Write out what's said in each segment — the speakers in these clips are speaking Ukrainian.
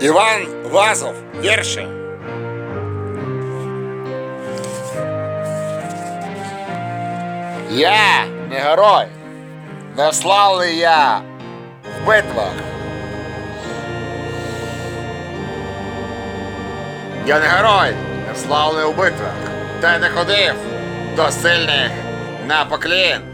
Іван Вазов, вірші. Я не герой, не славний я в битвах. Я не герой, не славний у битвах, та не ходив до сильних на поклін.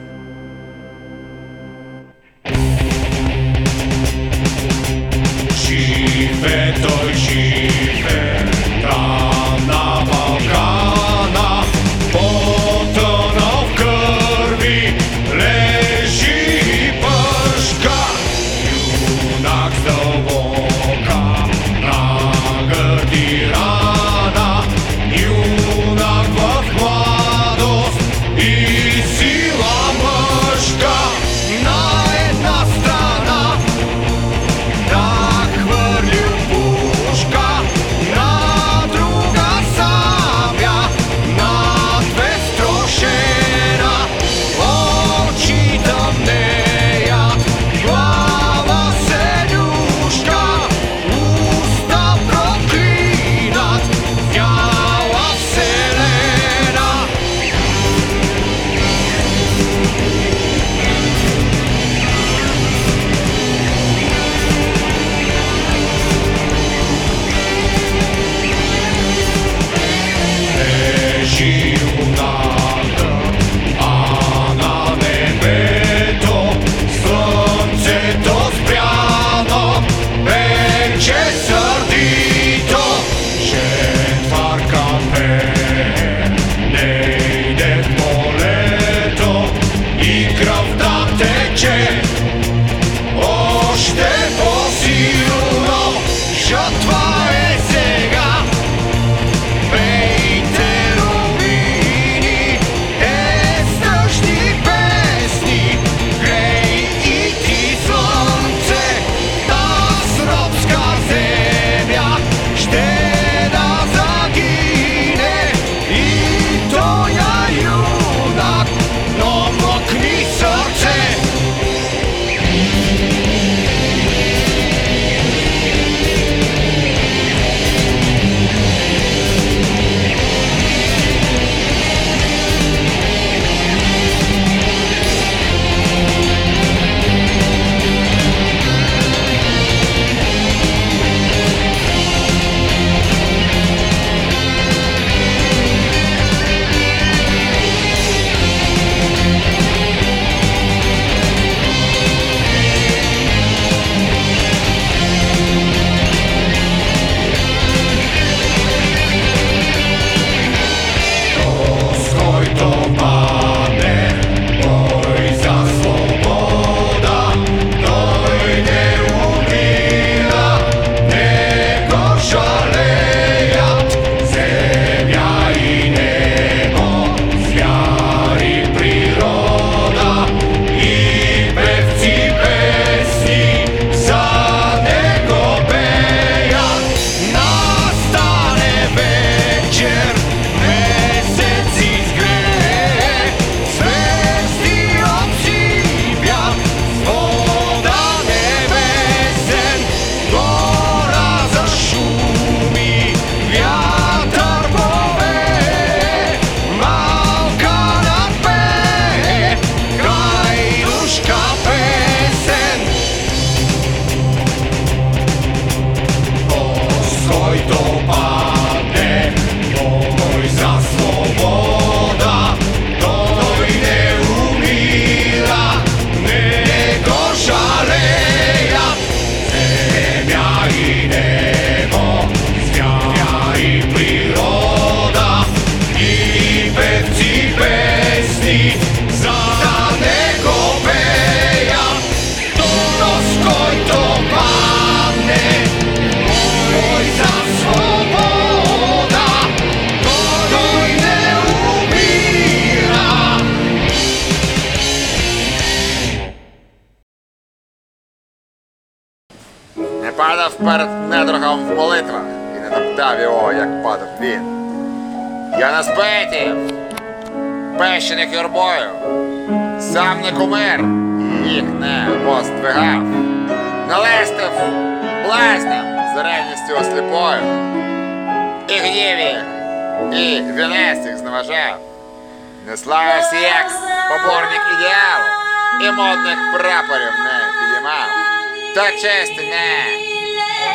Та честі не.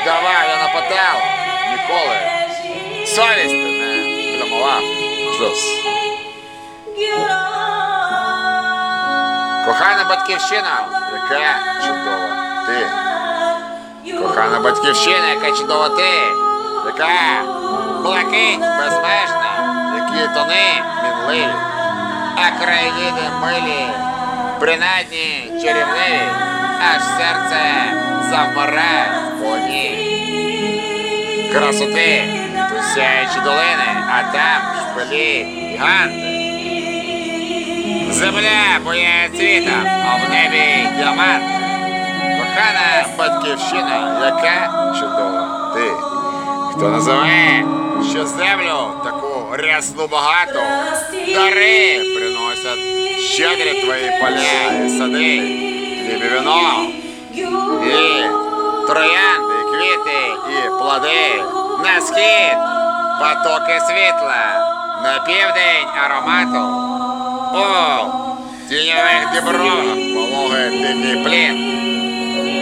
Давав я на поталу, ніколи. Совісти не. Плямував. Шлюз. Кохана батьківщина, яка чудова. Ти. Кохана батьківщина, яка чудова ти, яка блакить безмежна, які тони мінливі, а країни милі, принадні чарівливі, аж серце завмирає в полоні. Красоти, тут сяючі долини, а там шпилі гіганти. Земля боє цвітом, а в небі діаманти. Кохана батьківщина, яка чудова ти. Хто називає, що землю таку рясну багату, дари приносять щедрі твої поля і сади, хліб і вино, і троянди, квіти, і плоди. На схід потоки світла, на південь аромату. О, тіньових дібровах вологи дикий плін.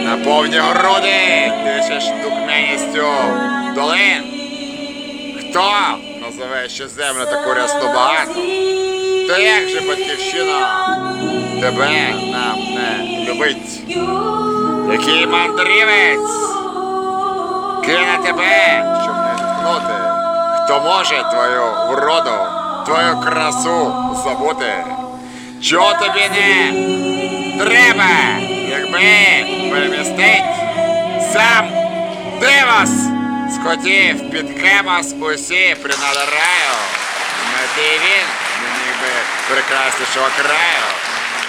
На повні груди дишиш духмяністю долин. Хто називе ще землю таку рясну багату? То як же батьківщина тебе нам не любить? Який мандрівець кине тебе, щоб не зіткнути? Хто може твою вроду, твою красу забути? Чого тобі не треба, якби перемістить сам Дивос схотів під Кемос усі принади раю. Не ти він не міг би прекраснішого краю.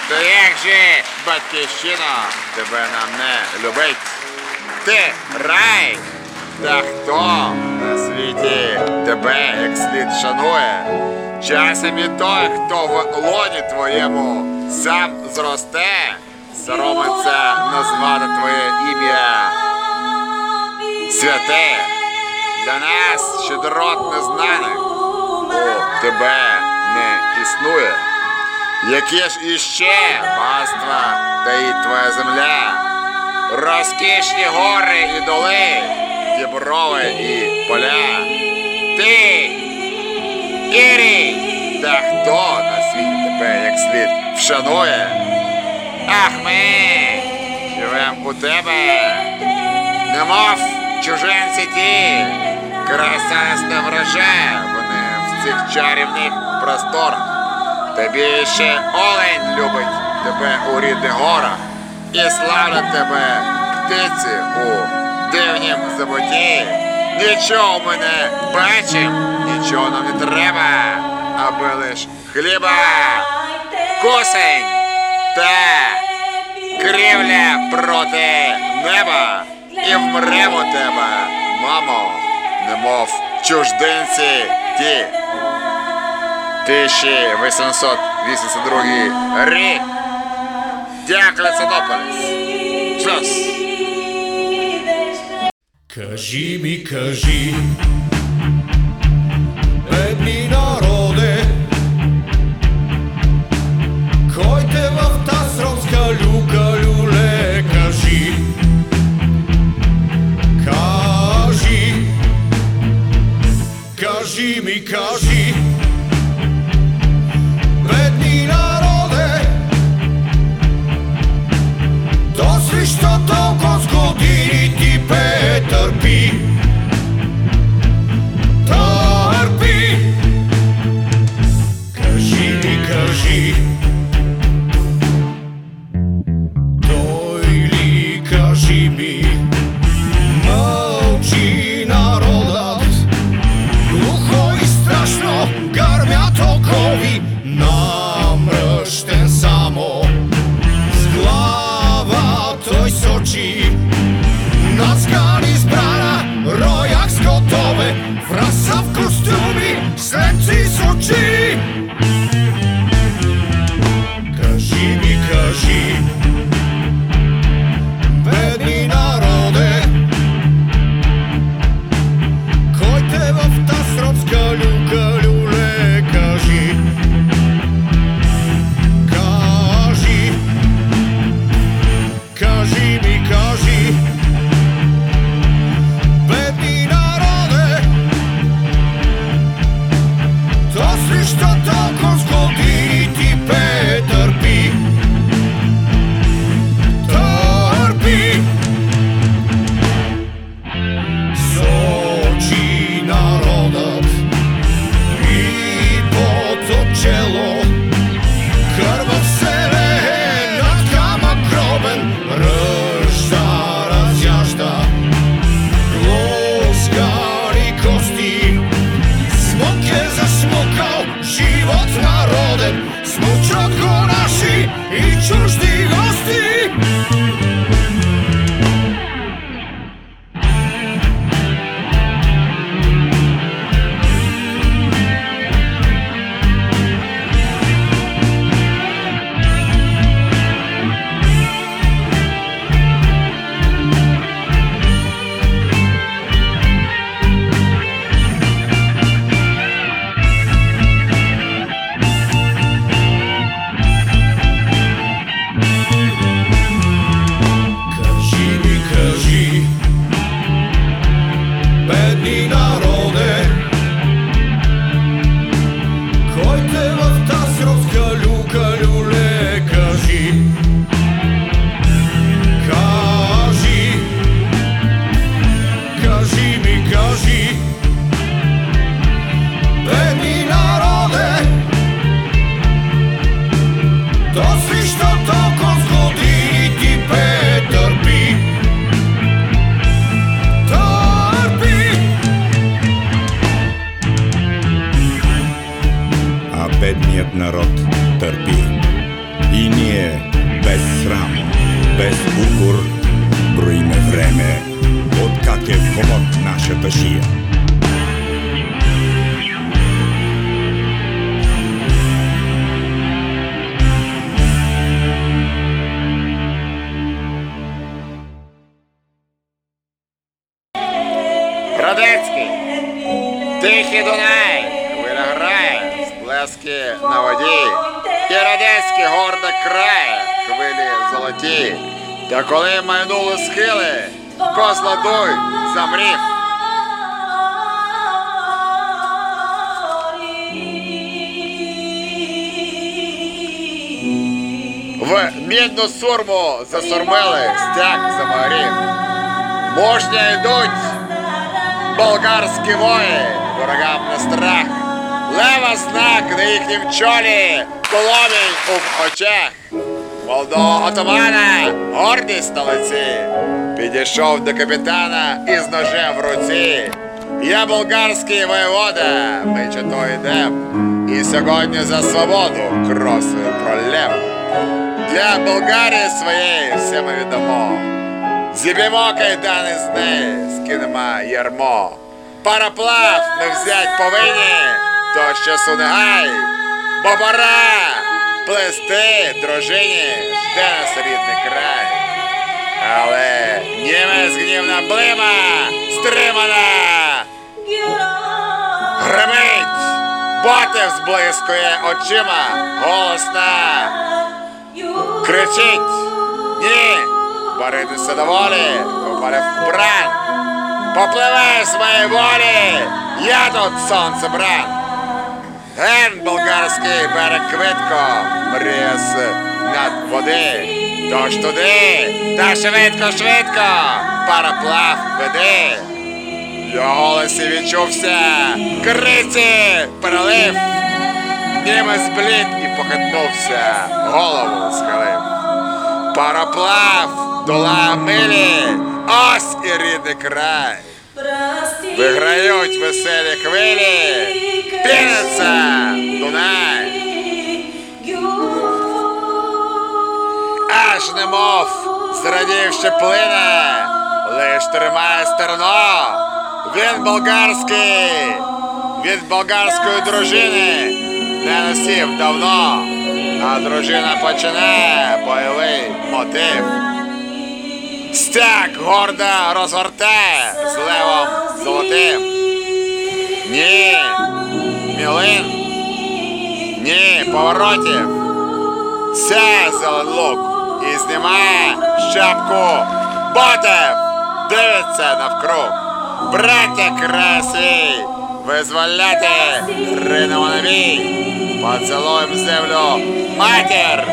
То як же батьківщина тебе нам не любить? Ти рай, та хто на світі тебе як слід шанує? Часом і той, хто в лоні твоєму сам зросте, соромиться назвати твоє ім'я. Святе, для нас щедрот незнаних у тебе не існує. Яке ж іще багатства таїть твоя земля? Розкішні гори і доли, діброви і поля. Ти, Ірій, та хто на світі тебе як слід вшанує? Ах ми, живем у тебе, немов чужинці ті, краса не вражає, вони в цих чарівних просторах. Тобі ще олень любить тебе у рідних горах, і славлять тебе птиці у дивнім забуті. Нічого ми не бачим, нічого нам не треба, аби лиш хліба, косень та крівля проти неба, і вмремо тебе, мамо, немов чуждинці ті. 1882 Ри! Дякле Цитополис Шлюз Кажи ми, кажи, Радецький, тихий Дунай, хвиля грає, сплески на воді. І Радецький гордо крає, хвилі золоті. Та коли майнули схили, козла дуй замрів. В мідну сурму засурмили, стяг заморів. Мужня йдуть болгарські вої, ворогам на страх. Лева знак на їхнім чолі, коломінь у очах. Молодого отамана, гордість на лиці, підійшов до капітана із ножем в руці. Я болгарський воєвода, ми чото йдем, і сьогодні за свободу кров свою пролем. Для Болгарії своєї все ми віддамо. Зіб'ємо кайдани з неї, скинемо ярмо. Пароплав ми взять повинні, то що сунегай, бо пора плести дружині, жде нас рідний край. Але німець гнівна блима стримана, гримить, ботив зблискує очима, голосна, кричить, ні, боритися доволі, попаде в бран. Попливе своєї волі, я тут сонце бран. Ген болгарський берег квитко, мріє над води. Тож туди, та швидко, швидко, пароплав веди. Його голосі відчувся криці перелив. Німець блід і похитнувся, голову схилив. Пароплав дола милі, ось і рідний край. Виграють веселі хвилі, піниться Дунай. Аж немов зрадівши плине, лиш тримає стерно. Він болгарський, від болгарської дружини не носів давно, а дружина починає бойовий мотив. Стяг гордо розгортає з левом золотим. Ні, мілин, ні, поворотів. Це зелен лук і знімає шапку ботев, дивиться навкруг. Браття красі, визволяти ринемо на бій, поцілуєм землю матір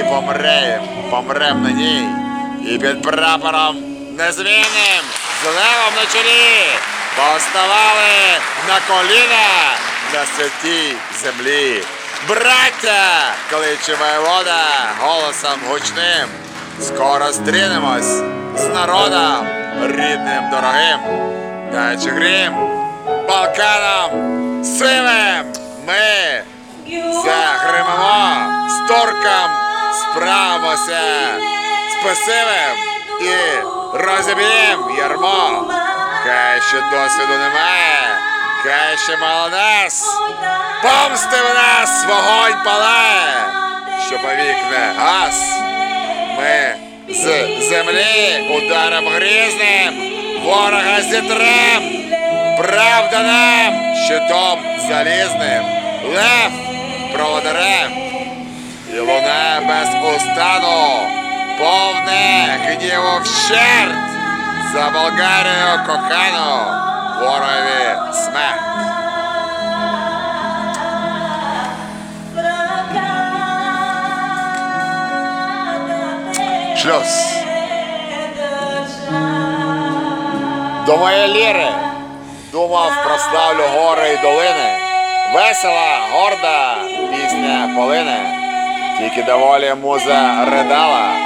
і помрем, помрем на ній. І під прапором незмінним з левом на чолі поставали на коліна на святій землі. Браття, кличе воєвода голосом гучним. Скоро стрінемось з народом рідним дорогим. Дачи грім, Балканом сивим ми загримемо, з торком справимося з і розіб'єм ярмо. Хай ще досвіду немає, хай ще мало нас. Помсти в нас вогонь палає, що повік не гас. Ми з землі ударом грізним ворога зітрем. Правда нам щитом залізним, лев проводарем. І луна без устану, повне гніву вщерть, за Болгарію кохану, ворогові смерть. Шлюз. До моєї ліри думав прославлю гори і долини. Весела, горда пісня полине. Тільки доволі муза ридала.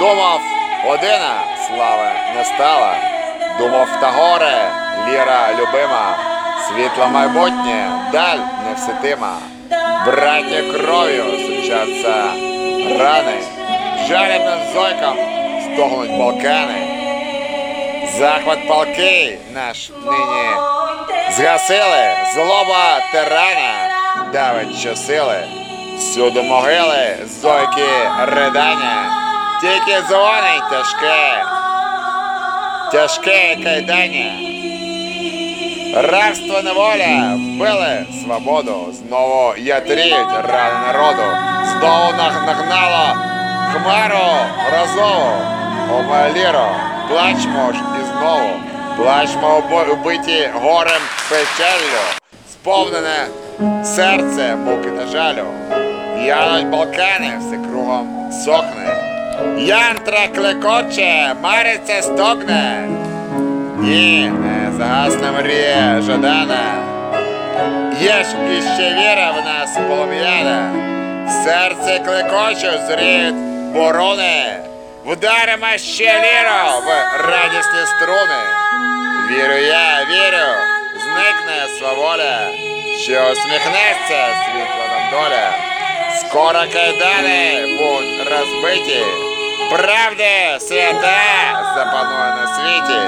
Думав, година слави не стала. Думав та горе, ліра любима, світло майбутнє, даль невситима. Браття кров'ю сучаться рани, жалібним зойком стогнуть балкани. Захват палки наш нині згасили, злоба тирана давить щосили. Всюди могили, зойки, ридання, тільки дзвонить тяжке, тяжке кайдання. Рабство неволя вбили свободу, знову ятріють рани народу, знову наг- нагнало хмару розову, омаліро, плачмо ж і знову, плачмо убиті горем печаллю, сповнене серце муки та жалю. Януть Балкани, все кругом сохне. Янтра клекоче, мариться стогне. Ні, не загасне мрія жадана. Є ж іще віра в нас полум'яна. Серце клекочуть зріють борони. Вдаримо ще ліру в радісні струни. Вірю я, вірю, зникне сваволя, що усміхнеться світла нам доля. Скоро кайдани будуть розбиті, правди свята запанує на світі.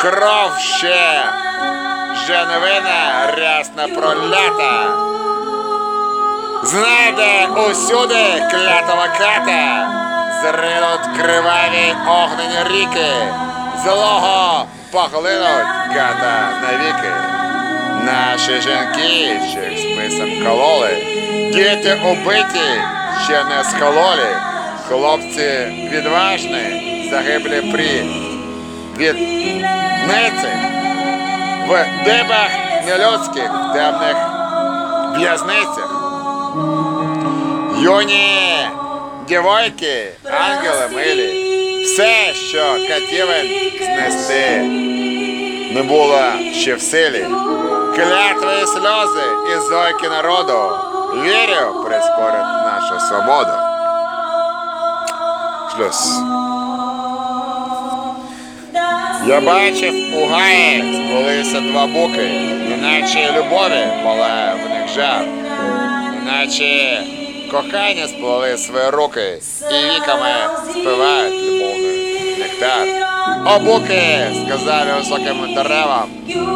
Кров ще женевина рясна пролята. Знайде усюди клятова ката, зринуть криваві огнені ріки, злого поглинуть ката навіки. Наші жінки ще списом кололи, діти убиті ще не схололі, хлопці відважні, загиблі при від в дибах нелюдських темних в'язницях. Юні дівойки, ангели милі, все, що хотіли знести, не було ще в силі. Клятви сльози і зойки народу, вірю, прискорить нашу свободу. Шлюз. Я бачив у гаї збулися два буки, неначе любові палає в них жар, неначе кохання сплели свої руки і віками спивають любовний нектар. О буки, сказали високим деревам,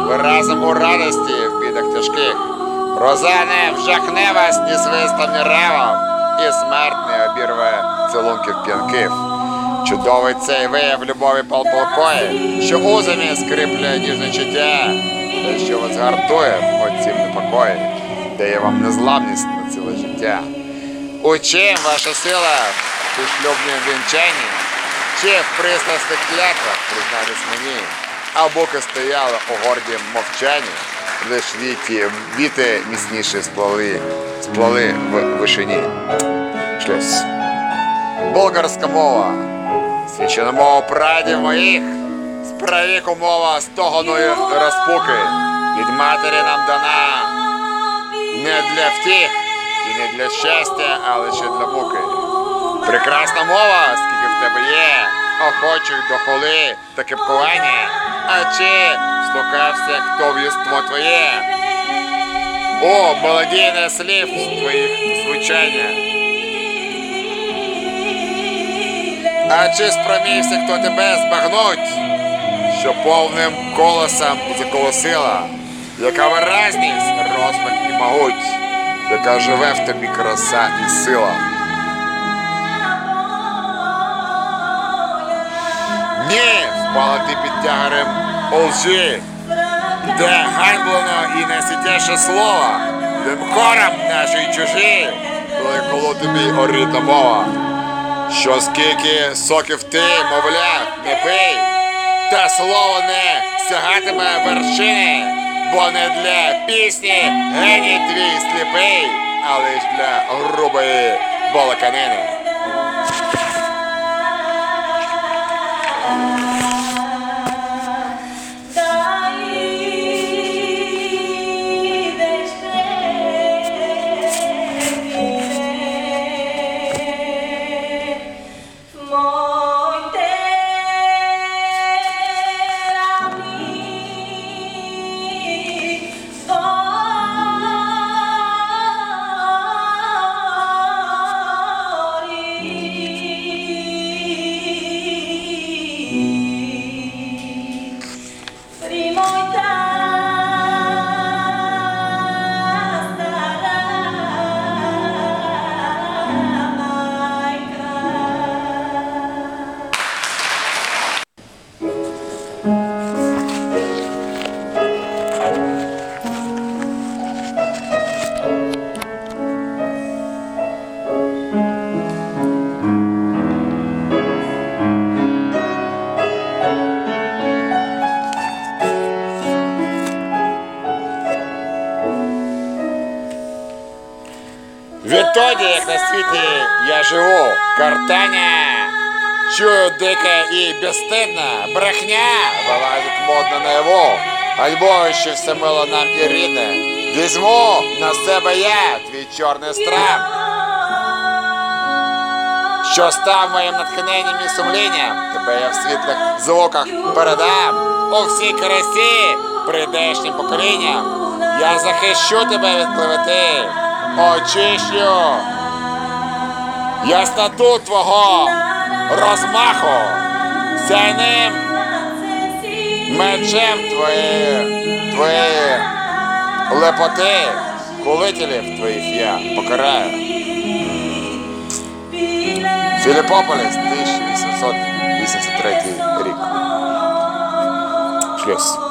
разом у радості в бідах тяжких. Роза не вжахне вас ні свистом, ні ревом, і смерть не обірве цілунків п'янків. Чудовий цей вияв любові полполкої, що узами скріплює ніжне чуття, те, що вас гартує оцім непокої, дає вам незламність на ціле життя. У чим ваша сила у шлюбнім вінчанні, чи в пристрастих клятвах признались мені, а боки стояли у гордім мовчанні, лиш віті, віти міцніше сплали, сплали в вишині. Шлюз. Болгарська мова. Священна мова прадів моїх, з правіку мова стогоної розпуки. Від матері нам дана не для втіх і не для щастя, а лише для муки. Прекрасна мова, скільки в тебе є, охочих до холи та кипкування, а чи слухався, хто в єство твоє? О, молодійне слів твоїх звучання. А чи спромігся хто тебе збагнуть, що повним колосом заколосила, яка виразність, розмах і могуть, яка живе в тобі краса і сила. Ні, впала ти під тягарем лжи, де ганьблено і найсвятіше слово, де хором наші чужі, коли коло тобі орідна мова. Що скільки соків ти, мовляв, не пий, та слово не сягатиме вершини, бо не для пісні геній твій сліпий, а лиш для грубої балаканини. Женя! Чую дике і безстидне, брехня вилазить модно на його, альбо ще все мило нам і рідне. Візьму на себе я, твій чорний страх, що став моїм натхненням і сумлінням, тебе я в світлих звуках передам у всій красі прийдешнім поколінням. Я захищу тебе від клевети, очищу. Я стату твого розмаху, сяним мечем твої, твої лепоти, кулителів твоїх я покараю. Філіпополіс, 1883 рік. Шлюз.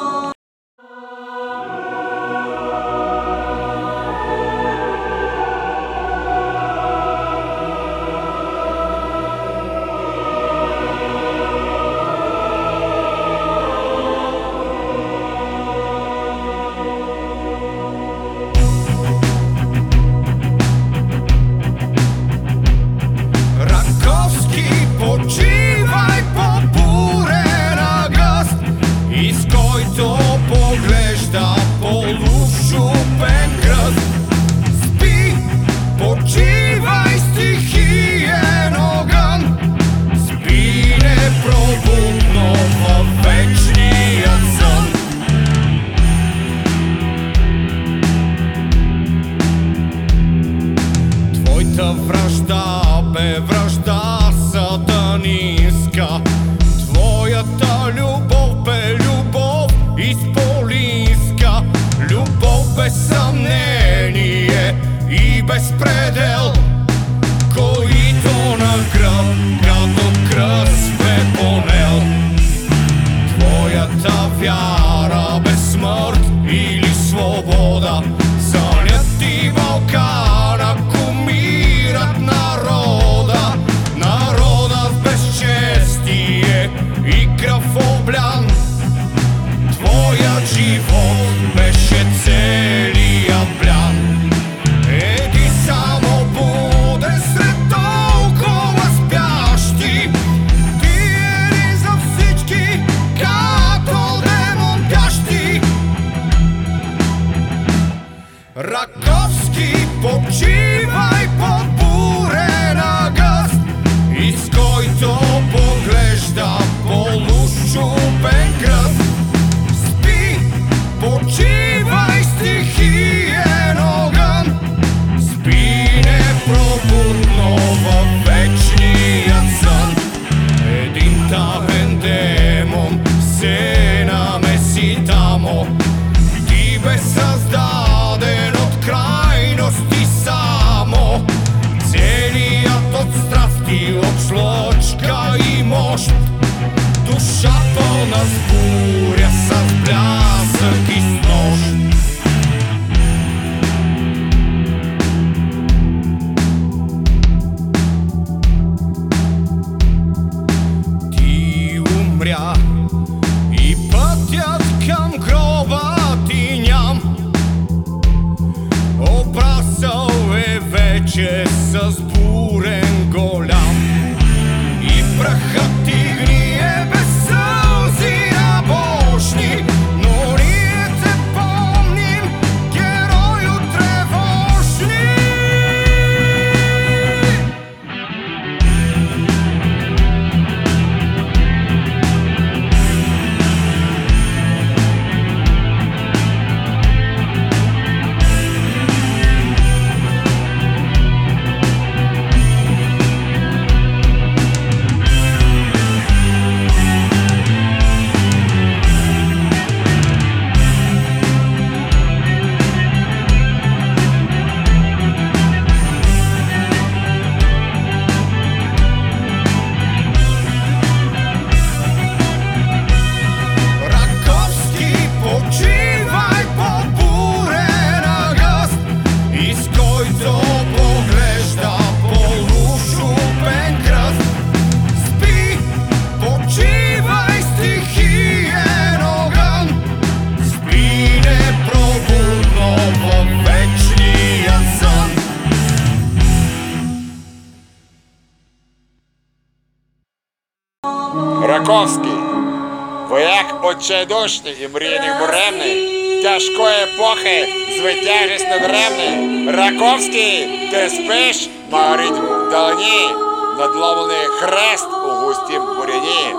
Як отчайдушний і мрійник буремний, тяжкої епохи звитяжись надремний, Раковський, ти спиш, марить вдалині, надломлений хрест у густім буряні.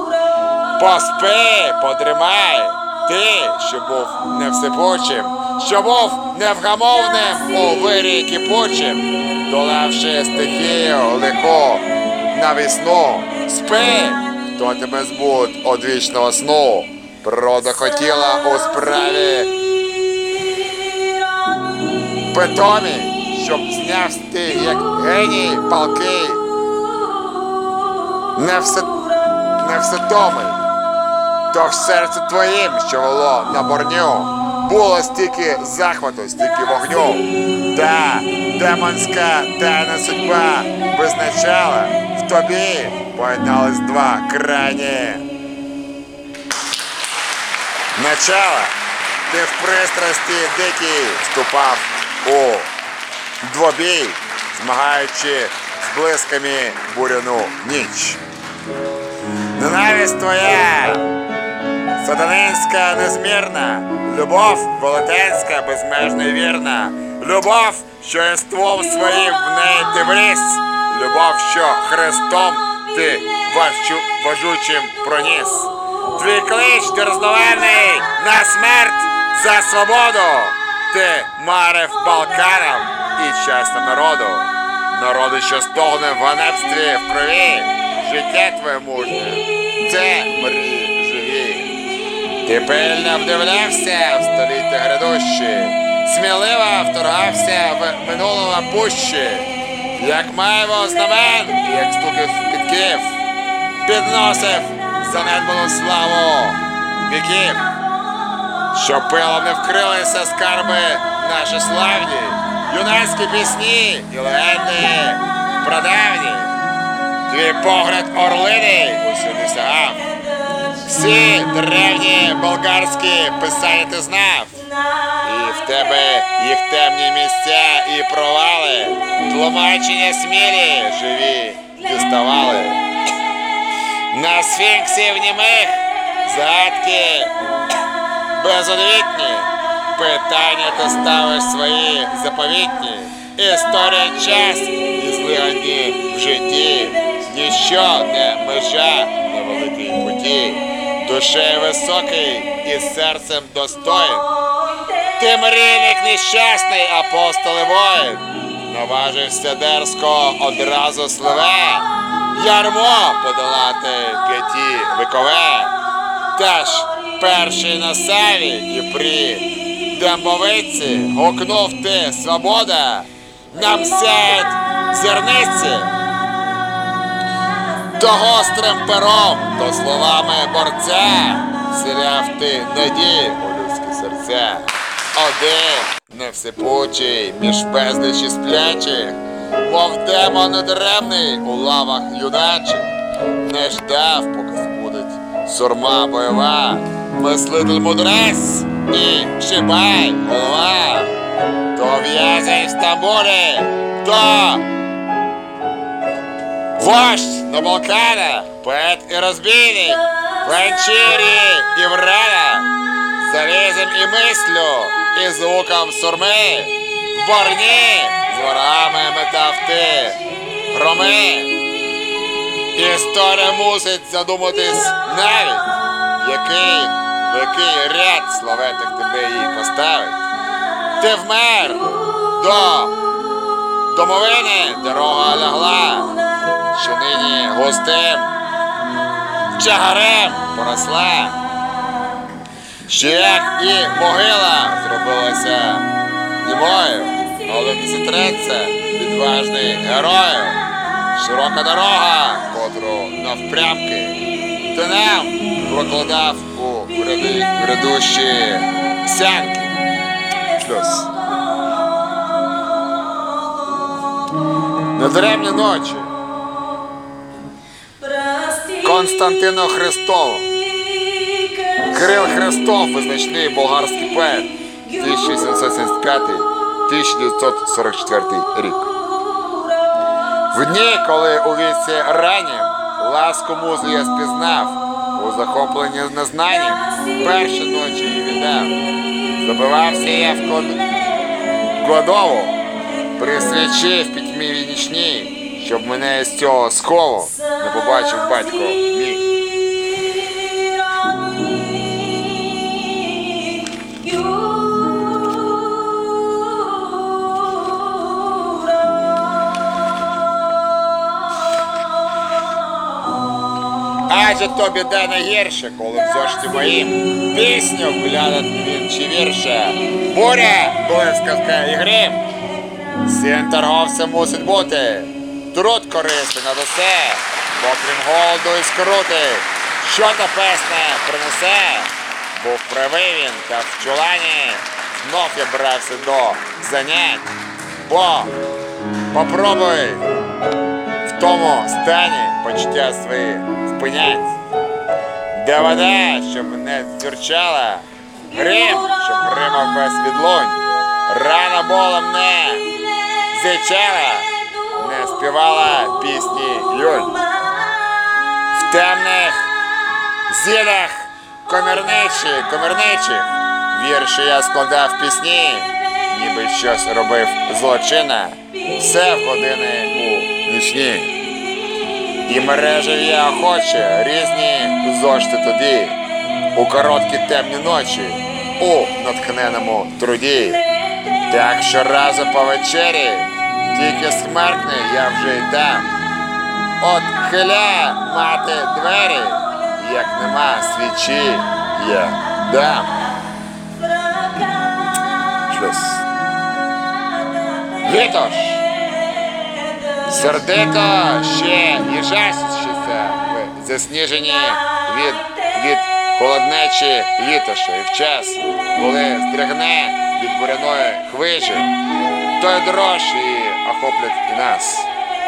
Поспи, потримай, ти, що був невсипучим, що був невгамовним у вирі кипучим, долавши стихію лиху на весну. Спи, хто тебе збуд од вічного сну. Природа хотіла у справі питомі, щоб зняв ти, як геній палкий, не все, не всетомий. То в серці твоїм, що було на борню, було стільки захвату, стільки вогню. Та демонська тайна судьба визначала в тобі поєднались два крайні. Начала ти в пристрасті дикій вступав у двобій, змагаючи з блисками буряну ніч. Ненависть твоя. Сатанинська незмірна, любов велетенська, безмежна і вірна, любов, що єством своїм в неї ти вріс, любов, що Христом ти важучим проніс. Твій клич дерзновенний на смерть за свободу, ти марив Балканам і щастя народу, народу, що стогне в ганебстві в крові, життя твоє мужнє, це мрії живі. Ти пильно вдивлявся в століття грядущі, сміливо вторгався в минулого пущі, як маємо знамен, як стуків підків, підносив занедбану славу віків, що пилом не вкрилися скарби наші славні, юнацькі пісні і легенди прадавні. Твій погляд орлини усюди сягав. Всі древні болгарські писання ти знав. І в тебе їх темні місця і провали, тлумачення смілі живі діставали. На сфінксів німих загадки безодвітні, питання ти ставиш свої заповітні. Історія час і злигані в житті, ніщо не межа на великій путі, душею високий і серцем достоїн. Ти мрійник нещасний, апостол і воїн, наважився дерзко одразу сливе, ярмо подолати п'яті вікове. Та ж перший на саві і при дембовиці гукнув ти свобода, нам сяють зерниці. То гострим пером, то словами борця, вселяв ти надії у людські серця. Один невсипучий між безлічі сплячих, мов демон недаремний у лавах юначих, не ждав, поки збудить сурма бойова, мислитель мудрець і шибай голова. То в'язень в Стамбулі, то Вождь на Балканах, поет і розбійник, Франчірі і Врана, залізем і мислю, і звуком сурми, борні з ворами метав ти, громи. Історія мусить задуматись навіть, який, який ряд славетик тебе їй поставить. Ти вмер до домовини дорога лягла, що нині густим чагарем поросла. Ще як і могила зробилася німою, але не зітреться відважний герою. Широка дорога, котру навпрямки ти нам прокладав у грядущі сянки. Шлюз. Недаремні ночі Константину Христову. Кирил Христов, визначний болгарський поет, 1775-1944 рік. В дні, коли у віці раннім ласку музу я спізнав, у захопленні незнанням, перші ночі і віддав. Забивався я в код- кладову, при свічі в пітьмі нічній, щоб мене з цього схову не побачив батько мій. Адже то біда не гірше, коли в зошті моїм пісню вглянет він чи вірше. Буря, блискавка і грім. Син торговця мусить бути. Труд корисний над усе, бо крім голоду і скрути, що та песня принесе. Був правий він, та в чулані знов я брався до занять. Бо попробуй в тому стані почуття свої спинять. Де вода, щоб не дзюрчала, грім, щоб гримав без відлунь, рана болем не зичала, не співала пісні юль. В темних зідах комірничі, комірничих вірші я складав пісні, ніби щось робив злочина, все в години у нічні. І мережив я охоче різні зошти тоді, у короткі темні ночі, у натхненому труді. Так щоразу по вечері, тільки смеркне я вже й там. От хиля мати двері, як нема свічі, я дам. Шлюз. Вітош! Сердито ще і жаситься в засніжені від, від холоднечі літоша. І в час, коли здригне від буряної хвижі, той дрож і охоплять і нас.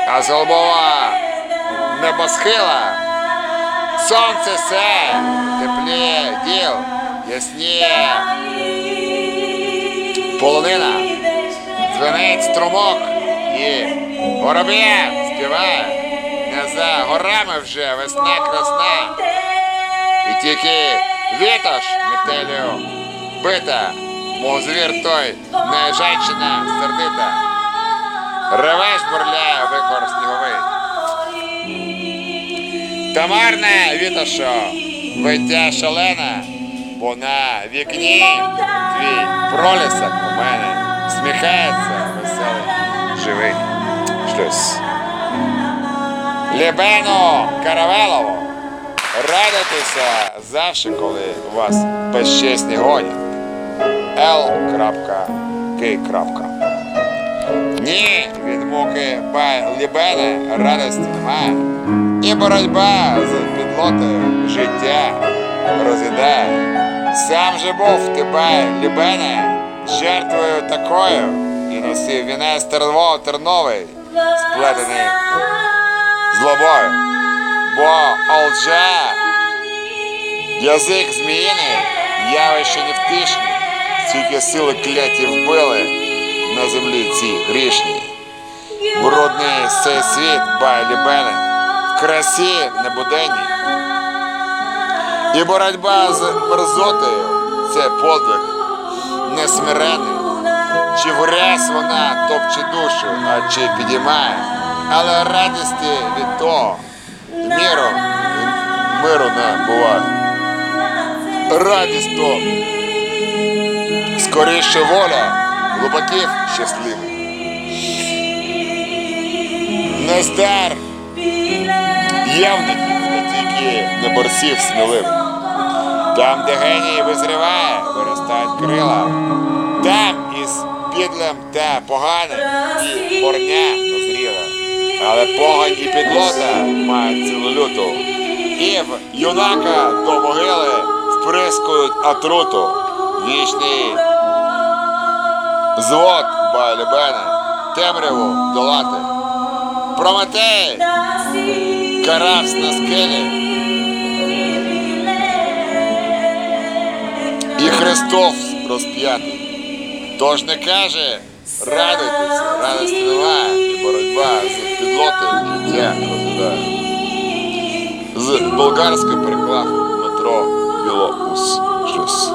А золбова небосхила, сонце все, тепліє діл, ясніє полонина, дзвенить струмок і вороб'я співає. Не за горами вже весна красна. І тільки вітош метелю бита, мов звір той, наїжачина сердита. Ревеш бурляє вихор сніговий. Та марне вітошо, виття шалена, бо на вікні твій пролісок у мене сміхається веселий, живий. Щось. Лібено Каравелово, радуйтеся завжди, коли вас безчесні гонять. К. Ні, від муки Лібене радості немає. І боротьба з підлотою життя роз'їдає. Сам же був тебе, Лібене, жертвою такою, і носив вінець терновий, сплетений злобою. Бо олжа, язик зміїний, явище невтишні, скільки сили кляті вбили на землі ці грішні. Брудний цей світ байлі бени, в красі небуденній. І боротьба з мерзотою це подвиг несмирений. Чи в вона топче душу, а чи підіймає, але радості від того міру, миру не буває. Радість то скоріше воля глупаків щасливих. Нездар явників, не тільки не борців сміливих. Там, де геній визріває, виростають крила. Там із підлим та поганим і борня дозріла. Але погань і підлота мають цілу люту. І в юнака до могили вприскують отруту. Вічний звод Байлібена, темряву долати. Прометей каравсь на скелі. І Христос розп'ятий. Тож не каже, радуйтеся, радості немає, боротьба з підлотою життя розглядає. З болгарської переклав Globus. Щось. Da